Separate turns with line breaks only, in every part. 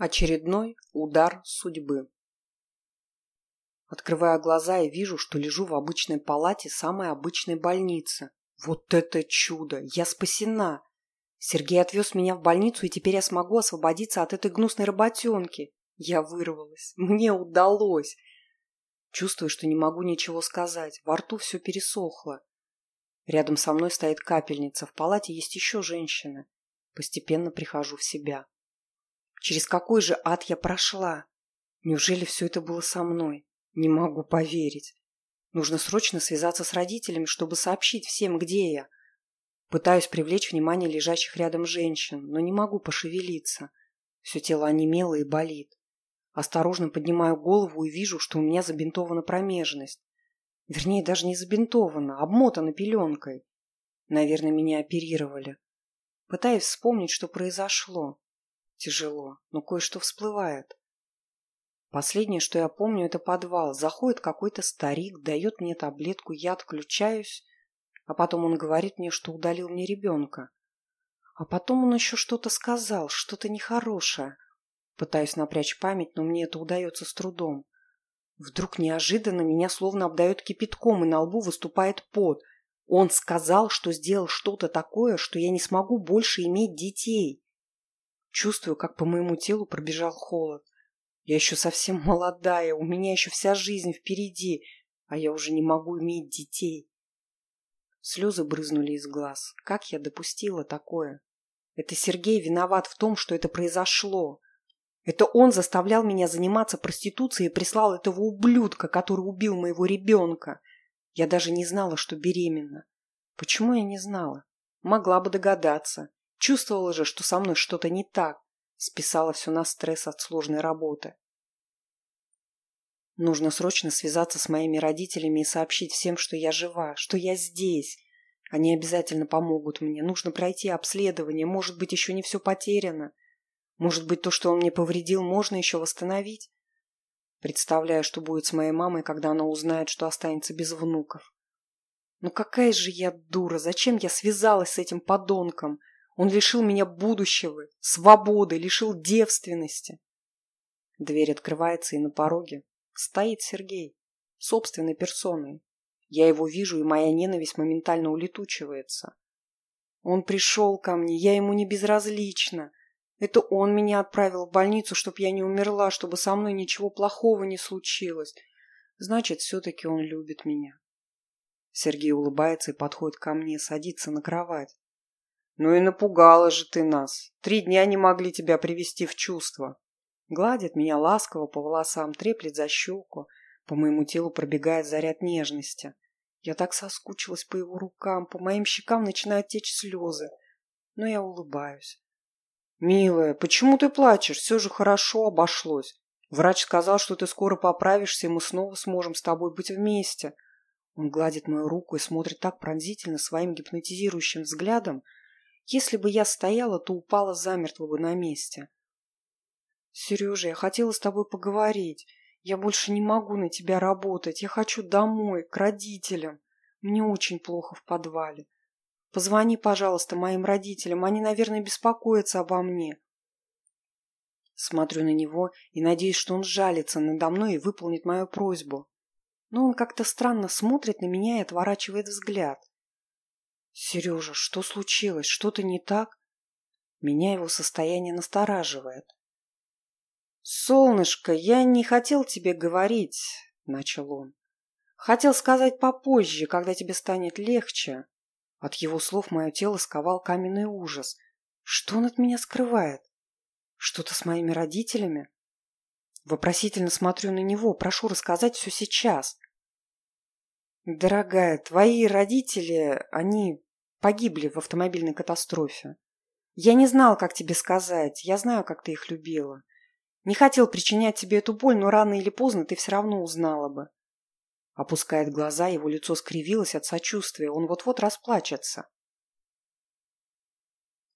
Очередной удар судьбы. Открываю глаза и вижу, что лежу в обычной палате самой обычной больницы. Вот это чудо! Я спасена! Сергей отвез меня в больницу, и теперь я смогу освободиться от этой гнусной работенки. Я вырвалась. Мне удалось. Чувствую, что не могу ничего сказать. Во рту все пересохло. Рядом со мной стоит капельница. В палате есть еще женщина. Постепенно прихожу в себя. Через какой же ад я прошла? Неужели все это было со мной? Не могу поверить. Нужно срочно связаться с родителями, чтобы сообщить всем, где я. Пытаюсь привлечь внимание лежащих рядом женщин, но не могу пошевелиться. Все тело онемело и болит. Осторожно поднимаю голову и вижу, что у меня забинтована промежность. Вернее, даже не забинтована, обмотана пеленкой. Наверное, меня оперировали. Пытаюсь вспомнить, что произошло. Тяжело, но кое-что всплывает. Последнее, что я помню, это подвал. Заходит какой-то старик, дает мне таблетку, я отключаюсь, а потом он говорит мне, что удалил мне ребенка. А потом он еще что-то сказал, что-то нехорошее. Пытаюсь напрячь память, но мне это удается с трудом. Вдруг неожиданно меня словно обдает кипятком, и на лбу выступает пот. Он сказал, что сделал что-то такое, что я не смогу больше иметь детей. Чувствую, как по моему телу пробежал холод. Я еще совсем молодая, у меня еще вся жизнь впереди, а я уже не могу иметь детей. Слезы брызнули из глаз. Как я допустила такое? Это Сергей виноват в том, что это произошло. Это он заставлял меня заниматься проституцией и прислал этого ублюдка, который убил моего ребенка. Я даже не знала, что беременна. Почему я не знала? Могла бы догадаться. Чувствовала же, что со мной что-то не так. Списала все на стресс от сложной работы. Нужно срочно связаться с моими родителями и сообщить всем, что я жива, что я здесь. Они обязательно помогут мне. Нужно пройти обследование. Может быть, еще не все потеряно. Может быть, то, что он мне повредил, можно еще восстановить. Представляю, что будет с моей мамой, когда она узнает, что останется без внуков. Ну какая же я дура! Зачем я связалась с этим подонком? Он лишил меня будущего, свободы, лишил девственности. Дверь открывается, и на пороге стоит Сергей, собственной персоной. Я его вижу, и моя ненависть моментально улетучивается. Он пришел ко мне, я ему не безразлична. Это он меня отправил в больницу, чтобы я не умерла, чтобы со мной ничего плохого не случилось. Значит, все-таки он любит меня. Сергей улыбается и подходит ко мне, садится на кровать. «Ну и напугала же ты нас. Три дня не могли тебя привести в чувство». Гладит меня ласково по волосам, треплет за щеку. По моему телу пробегает заряд нежности. Я так соскучилась по его рукам, по моим щекам начинают течь слезы. Но я улыбаюсь. «Милая, почему ты плачешь? Все же хорошо обошлось. Врач сказал, что ты скоро поправишься, и мы снова сможем с тобой быть вместе». Он гладит мою руку и смотрит так пронзительно своим гипнотизирующим взглядом, если бы я стояла, то упала замертво бы на месте. Сережа, я хотела с тобой поговорить. Я больше не могу на тебя работать. Я хочу домой, к родителям. Мне очень плохо в подвале. Позвони, пожалуйста, моим родителям. Они, наверное, беспокоятся обо мне. Смотрю на него и надеюсь, что он жалится надо мной и выполнит мою просьбу. Но он как-то странно смотрит на меня и отворачивает взгляд. «Сережа, что случилось? Что-то не так?» Меня его состояние настораживает. «Солнышко, я не хотел тебе говорить», — начал он. «Хотел сказать попозже, когда тебе станет легче». От его слов мое тело сковал каменный ужас. Что он от меня скрывает? Что-то с моими родителями? Вопросительно смотрю на него, прошу рассказать все сейчас. Дорогая, твои родители, они погибли в автомобильной катастрофе. Я не знал, как тебе сказать. Я знаю, как ты их любила. Не хотел причинять тебе эту боль, но рано или поздно ты все равно узнала бы. Опускает глаза, его лицо скривилось от сочувствия. Он вот-вот расплачется.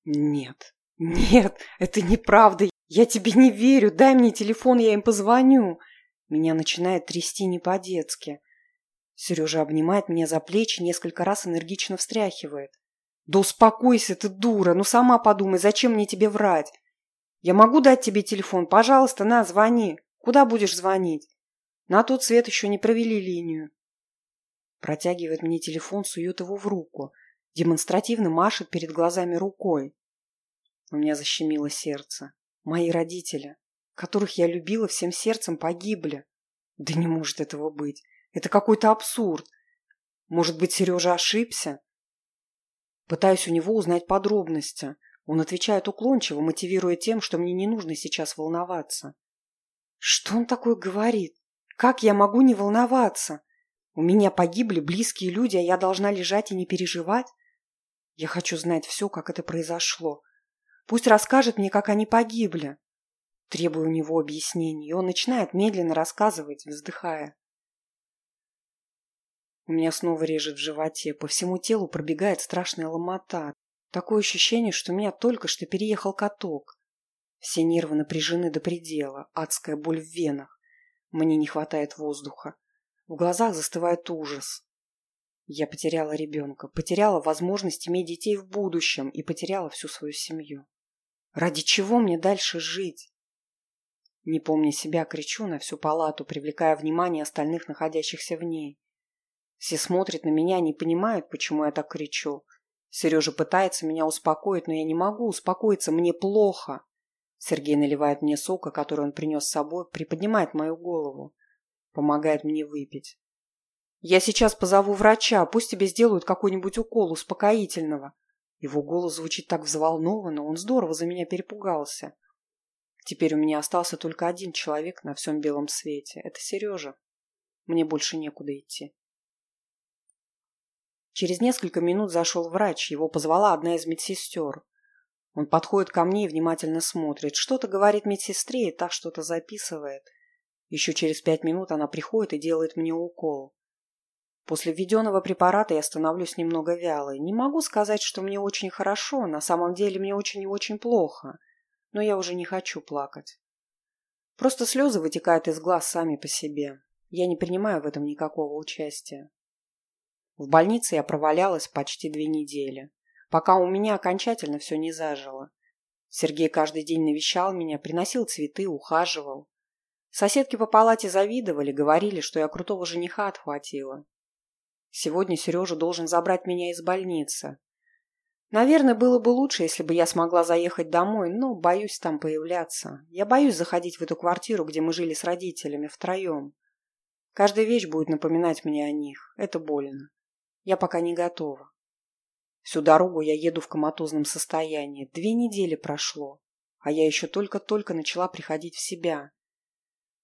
Нет, нет, это неправда. Я тебе не верю. Дай мне телефон, я им позвоню. Меня начинает трясти не по-детски. Сережа обнимает меня за плечи, несколько раз энергично встряхивает. «Да успокойся ты, дура! Ну сама подумай, зачем мне тебе врать? Я могу дать тебе телефон? Пожалуйста, на, звони. Куда будешь звонить? На тот свет еще не провели линию. Протягивает мне телефон, сует его в руку. Демонстративно машет перед глазами рукой. У меня защемило сердце. Мои родители, которых я любила всем сердцем, погибли. Да не может этого быть. Это какой-то абсурд. Может быть, Сережа ошибся? Пытаюсь у него узнать подробности. Он отвечает уклончиво, мотивируя тем, что мне не нужно сейчас волноваться. Что он такое говорит? Как я могу не волноваться? У меня погибли близкие люди, а я должна лежать и не переживать? Я хочу знать все, как это произошло. Пусть расскажет мне, как они погибли. Требую у него объяснений, и он начинает медленно рассказывать, вздыхая. У меня снова режет в животе, по всему телу пробегает страшная ломота. Такое ощущение, что меня только что переехал каток. Все нервы напряжены до предела, адская боль в венах. Мне не хватает воздуха. В глазах застывает ужас. Я потеряла ребенка, потеряла возможность иметь детей в будущем и потеряла всю свою семью. Ради чего мне дальше жить? Не помня себя, кричу на всю палату, привлекая внимание остальных находящихся в ней. Все смотрят на меня, не понимают, почему я так кричу. Сережа пытается меня успокоить, но я не могу успокоиться, мне плохо. Сергей наливает мне сока, который он принес с собой, приподнимает мою голову. Помогает мне выпить. Я сейчас позову врача, пусть тебе сделают какой-нибудь укол успокоительного. Его голос звучит так взволнованно, он здорово за меня перепугался. Теперь у меня остался только один человек на всем белом свете. Это Сережа. Мне больше некуда идти. Через несколько минут зашел врач, его позвала одна из медсестер. Он подходит ко мне и внимательно смотрит. Что-то говорит медсестре и та что-то записывает. Еще через пять минут она приходит и делает мне укол. После введенного препарата я становлюсь немного вялой. Не могу сказать, что мне очень хорошо, на самом деле мне очень и очень плохо. Но я уже не хочу плакать. Просто слезы вытекают из глаз сами по себе. Я не принимаю в этом никакого участия. В больнице я провалялась почти две недели, пока у меня окончательно все не зажило. Сергей каждый день навещал меня, приносил цветы, ухаживал. Соседки по палате завидовали, говорили, что я крутого жениха отхватила. Сегодня Сережа должен забрать меня из больницы. Наверное, было бы лучше, если бы я смогла заехать домой, но боюсь там появляться. Я боюсь заходить в эту квартиру, где мы жили с родителями, втроем. Каждая вещь будет напоминать мне о них. Это больно. Я пока не готова. Всю дорогу я еду в коматозном состоянии. Две недели прошло, а я еще только-только начала приходить в себя.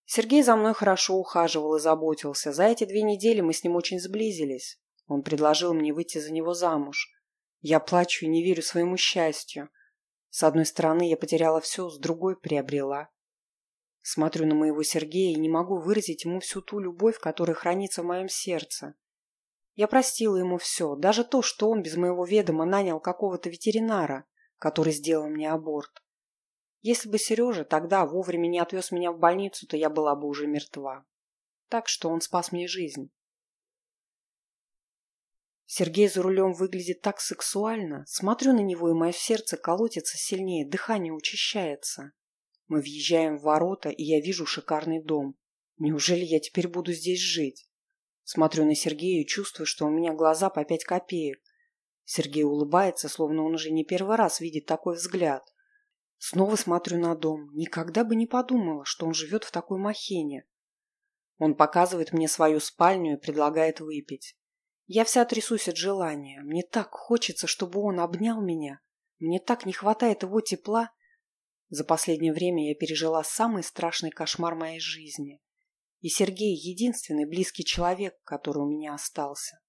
Сергей за мной хорошо ухаживал и заботился. За эти две недели мы с ним очень сблизились. Он предложил мне выйти за него замуж. Я плачу и не верю своему счастью. С одной стороны, я потеряла все, с другой приобрела. Смотрю на моего Сергея и не могу выразить ему всю ту любовь, которая хранится в моем сердце. Я простила ему все, даже то, что он без моего ведома нанял какого-то ветеринара, который сделал мне аборт. Если бы Сережа тогда вовремя не отвез меня в больницу, то я была бы уже мертва. Так что он спас мне жизнь. Сергей за рулем выглядит так сексуально. Смотрю на него, и мое сердце колотится сильнее, дыхание учащается. Мы въезжаем в ворота, и я вижу шикарный дом. Неужели я теперь буду здесь жить? Смотрю на Сергея и чувствую, что у меня глаза по пять копеек. Сергей улыбается, словно он уже не первый раз видит такой взгляд. Снова смотрю на дом. Никогда бы не подумала, что он живет в такой махине. Он показывает мне свою спальню и предлагает выпить. Я вся трясусь от желания. Мне так хочется, чтобы он обнял меня. Мне так не хватает его тепла. За последнее время я пережила самый страшный кошмар моей жизни. И Сергей – единственный близкий человек, который у меня остался.